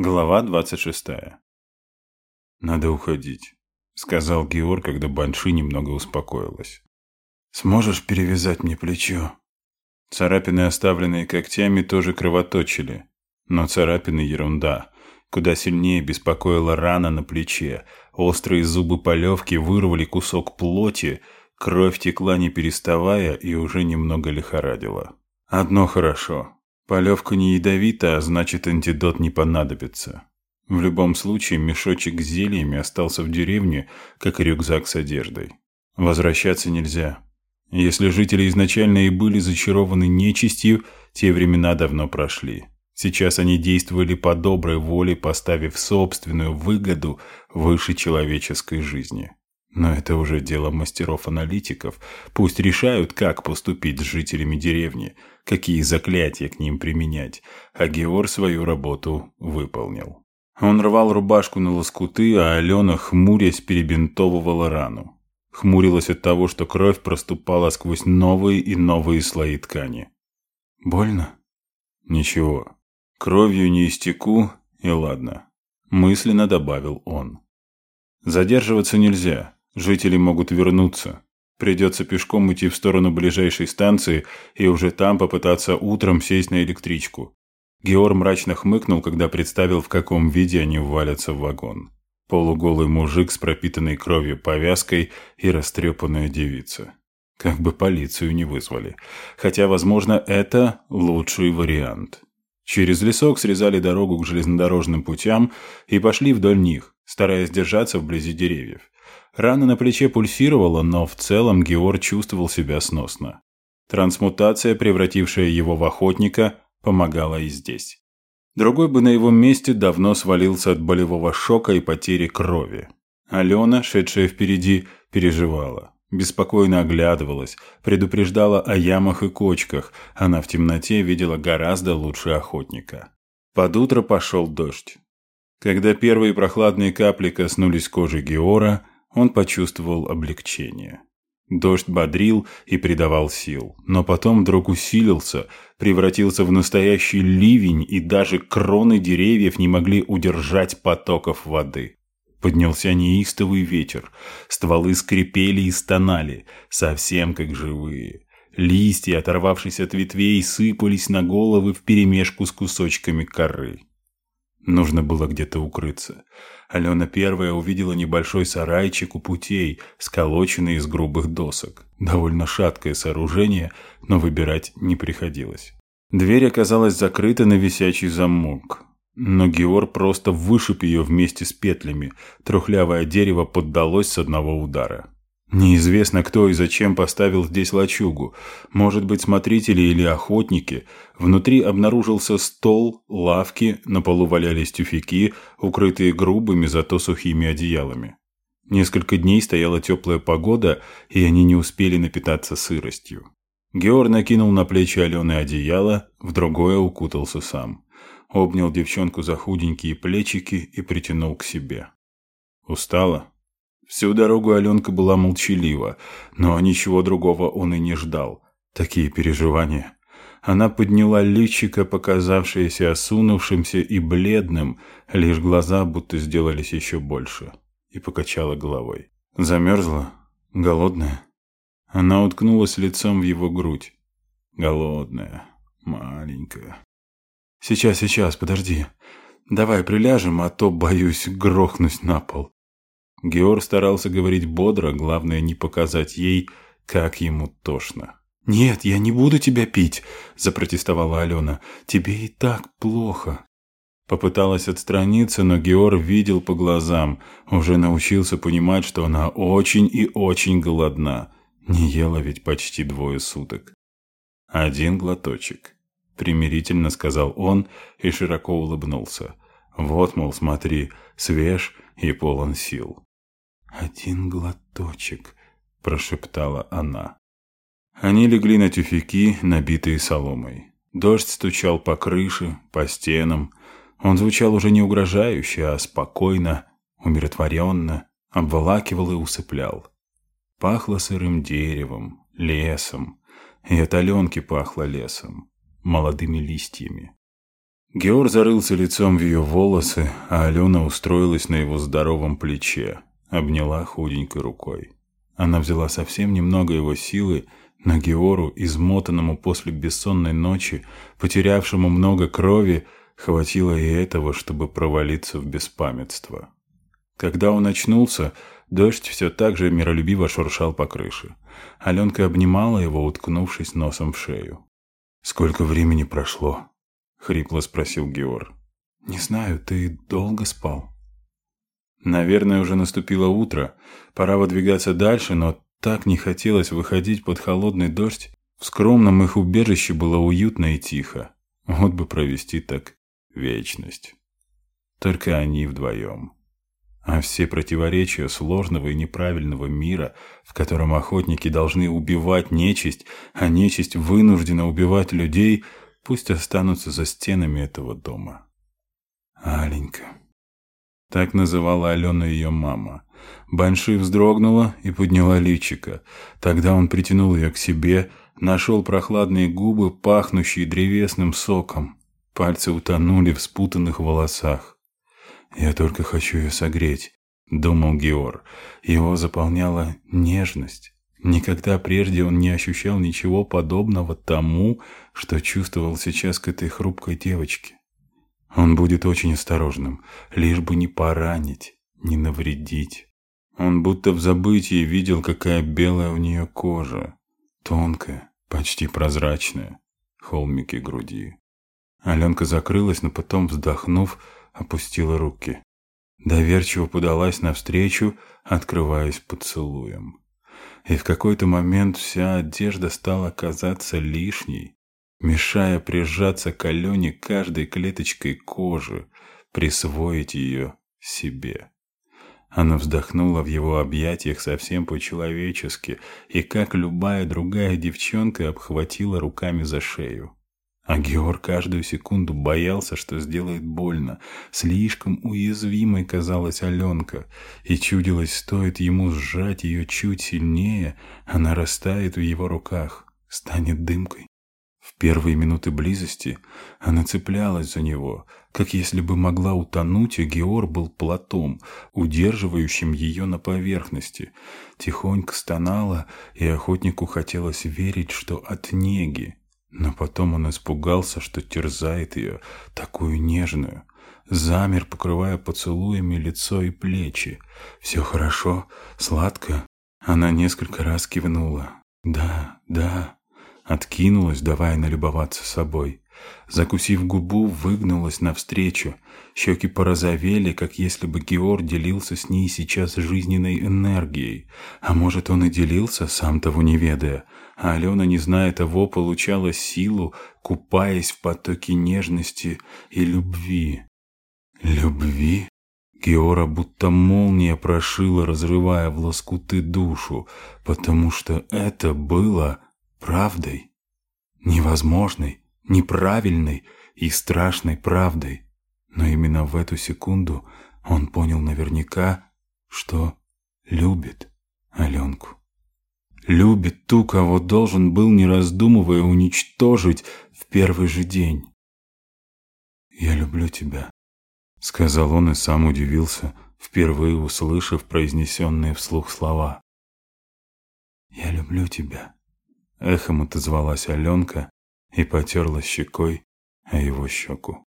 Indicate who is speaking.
Speaker 1: Глава 26. «Надо уходить», — сказал Георг, когда Банши немного успокоилась. «Сможешь перевязать мне плечо?» Царапины, оставленные когтями, тоже кровоточили. Но царапины — ерунда. Куда сильнее беспокоила рана на плече. Острые зубы полевки вырвали кусок плоти, кровь текла не переставая и уже немного лихорадила. Одно хорошо. Полевка не ядовита, а значит антидот не понадобится. В любом случае мешочек с зельями остался в деревне, как и рюкзак с одеждой. Возвращаться нельзя. Если жители изначально и были зачарованы нечистью, те времена давно прошли. Сейчас они действовали по доброй воле, поставив собственную выгоду выше человеческой жизни. Но это уже дело мастеров-аналитиков. Пусть решают, как поступить с жителями деревни, какие заклятия к ним применять. А Геор свою работу выполнил. Он рвал рубашку на лоскуты, а Алена, хмурясь, перебинтовывала рану. Хмурилась от того, что кровь проступала сквозь новые и новые слои ткани. «Больно?» «Ничего. Кровью не истеку, и ладно», – мысленно добавил он. «Задерживаться нельзя. Жители могут вернуться. Придется пешком идти в сторону ближайшей станции и уже там попытаться утром сесть на электричку. Геор мрачно хмыкнул, когда представил, в каком виде они ввалятся в вагон. Полуголый мужик с пропитанной кровью повязкой и растрепанная девица. Как бы полицию не вызвали. Хотя, возможно, это лучший вариант. Через лесок срезали дорогу к железнодорожным путям и пошли вдоль них, стараясь держаться вблизи деревьев. Рана на плече пульсировала, но в целом Геор чувствовал себя сносно. Трансмутация, превратившая его в охотника, помогала и здесь. Другой бы на его месте давно свалился от болевого шока и потери крови. Алена, шедшая впереди, переживала. Беспокойно оглядывалась, предупреждала о ямах и кочках. Она в темноте видела гораздо лучше охотника. Под утро пошел дождь. Когда первые прохладные капли коснулись кожи Геора, он почувствовал облегчение. Дождь бодрил и придавал сил, но потом вдруг усилился, превратился в настоящий ливень, и даже кроны деревьев не могли удержать потоков воды. Поднялся неистовый ветер, стволы скрипели и стонали, совсем как живые. Листья, оторвавшись от ветвей, сыпались на головы вперемешку с кусочками коры. Нужно было где-то укрыться. Алена первая увидела небольшой сарайчик у путей, сколоченный из грубых досок. Довольно шаткое сооружение, но выбирать не приходилось. Дверь оказалась закрыта на висячий замок. Но Геор просто вышиб ее вместе с петлями. Трухлявое дерево поддалось с одного удара. Неизвестно, кто и зачем поставил здесь лачугу. Может быть, смотрители или охотники. Внутри обнаружился стол, лавки, на полу валялись тюфяки, укрытые грубыми, зато сухими одеялами. Несколько дней стояла теплая погода, и они не успели напитаться сыростью. Геор накинул на плечи Алены одеяло, в другое укутался сам. Обнял девчонку за худенькие плечики и притянул к себе. «Устала?» Всю дорогу Аленка была молчалива, но ничего другого он и не ждал. Такие переживания. Она подняла личико, показавшееся осунувшимся и бледным, лишь глаза будто сделались еще больше, и покачала головой. Замерзла? Голодная? Она уткнулась лицом в его грудь. Голодная, маленькая. «Сейчас, сейчас, подожди. Давай приляжем, а то, боюсь, грохнусь на пол». Геор старался говорить бодро, главное не показать ей, как ему тошно. «Нет, я не буду тебя пить», – запротестовала Алена. «Тебе и так плохо». Попыталась отстраниться, но Геор видел по глазам, уже научился понимать, что она очень и очень голодна. Не ела ведь почти двое суток. «Один глоточек», – примирительно сказал он и широко улыбнулся. «Вот, мол, смотри, свеж и полон сил». «Один глоточек», – прошептала она. Они легли на тюфяки, набитые соломой. Дождь стучал по крыше, по стенам. Он звучал уже не угрожающе, а спокойно, умиротворенно, обволакивал и усыплял. Пахло сырым деревом, лесом. И от Аленки пахло лесом, молодыми листьями. Геор зарылся лицом в ее волосы, а Алена устроилась на его здоровом плече, обняла худенькой рукой. Она взяла совсем немного его силы, но Геору, измотанному после бессонной ночи, потерявшему много крови, хватило и этого, чтобы провалиться в беспамятство. Когда он очнулся, дождь все так же миролюбиво шуршал по крыше. Аленка обнимала его, уткнувшись носом в шею. «Сколько времени прошло?» — хрипло спросил Геор. «Не знаю, ты долго спал?» Наверное, уже наступило утро. Пора выдвигаться дальше, но так не хотелось выходить под холодный дождь. В скромном их убежище было уютно и тихо. Вот бы провести так вечность. Только они вдвоем. А все противоречия сложного и неправильного мира, в котором охотники должны убивать нечисть, а нечисть вынуждена убивать людей, пусть останутся за стенами этого дома. Аленька. Так называла Алена ее мама. Банши вздрогнула и подняла личико. Тогда он притянул ее к себе, нашел прохладные губы, пахнущие древесным соком. Пальцы утонули в спутанных волосах. «Я только хочу ее согреть», — думал Геор. Его заполняла нежность. Никогда прежде он не ощущал ничего подобного тому, что чувствовал сейчас к этой хрупкой девочке. Он будет очень осторожным, лишь бы не поранить, не навредить. Он будто в забытии видел, какая белая у нее кожа, тонкая, почти прозрачная, холмики груди. Аленка закрылась, но потом, вздохнув, опустила руки. Доверчиво подалась навстречу, открываясь поцелуем. И в какой-то момент вся одежда стала казаться лишней, мешая прижаться к Алене каждой клеточкой кожи, присвоить ее себе. Она вздохнула в его объятиях совсем по-человечески и, как любая другая девчонка, обхватила руками за шею. А Георг каждую секунду боялся, что сделает больно. Слишком уязвимой казалась Аленка, и чудилось, стоит ему сжать ее чуть сильнее, она растает в его руках, станет дымкой. Первые минуты близости она цеплялась за него, как если бы могла утонуть, и Геор был плотом, удерживающим ее на поверхности. Тихонько стонала, и охотнику хотелось верить, что от неги, но потом он испугался, что терзает ее, такую нежную. Замер, покрывая поцелуями лицо и плечи. «Все хорошо? Сладко?» Она несколько раз кивнула. «Да, да». Откинулась, давая налюбоваться собой. Закусив губу, выгнулась навстречу. Щеки порозовели, как если бы Георг делился с ней сейчас жизненной энергией. А может, он и делился, сам того не ведая. А Алена, не зная того, получала силу, купаясь в потоке нежности и любви. Любви? Геора будто молния прошила, разрывая в лоскуты душу, потому что это было правдой. Невозможной, неправильной и страшной правдой. Но именно в эту секунду он понял наверняка, что любит Аленку любит ту, кого должен был, не раздумывая, уничтожить в первый же день. «Я люблю тебя», — сказал он и сам удивился, впервые услышав произнесенные вслух слова. «Я люблю тебя», — эхом отозвалась Аленка и потерла щекой о его щеку.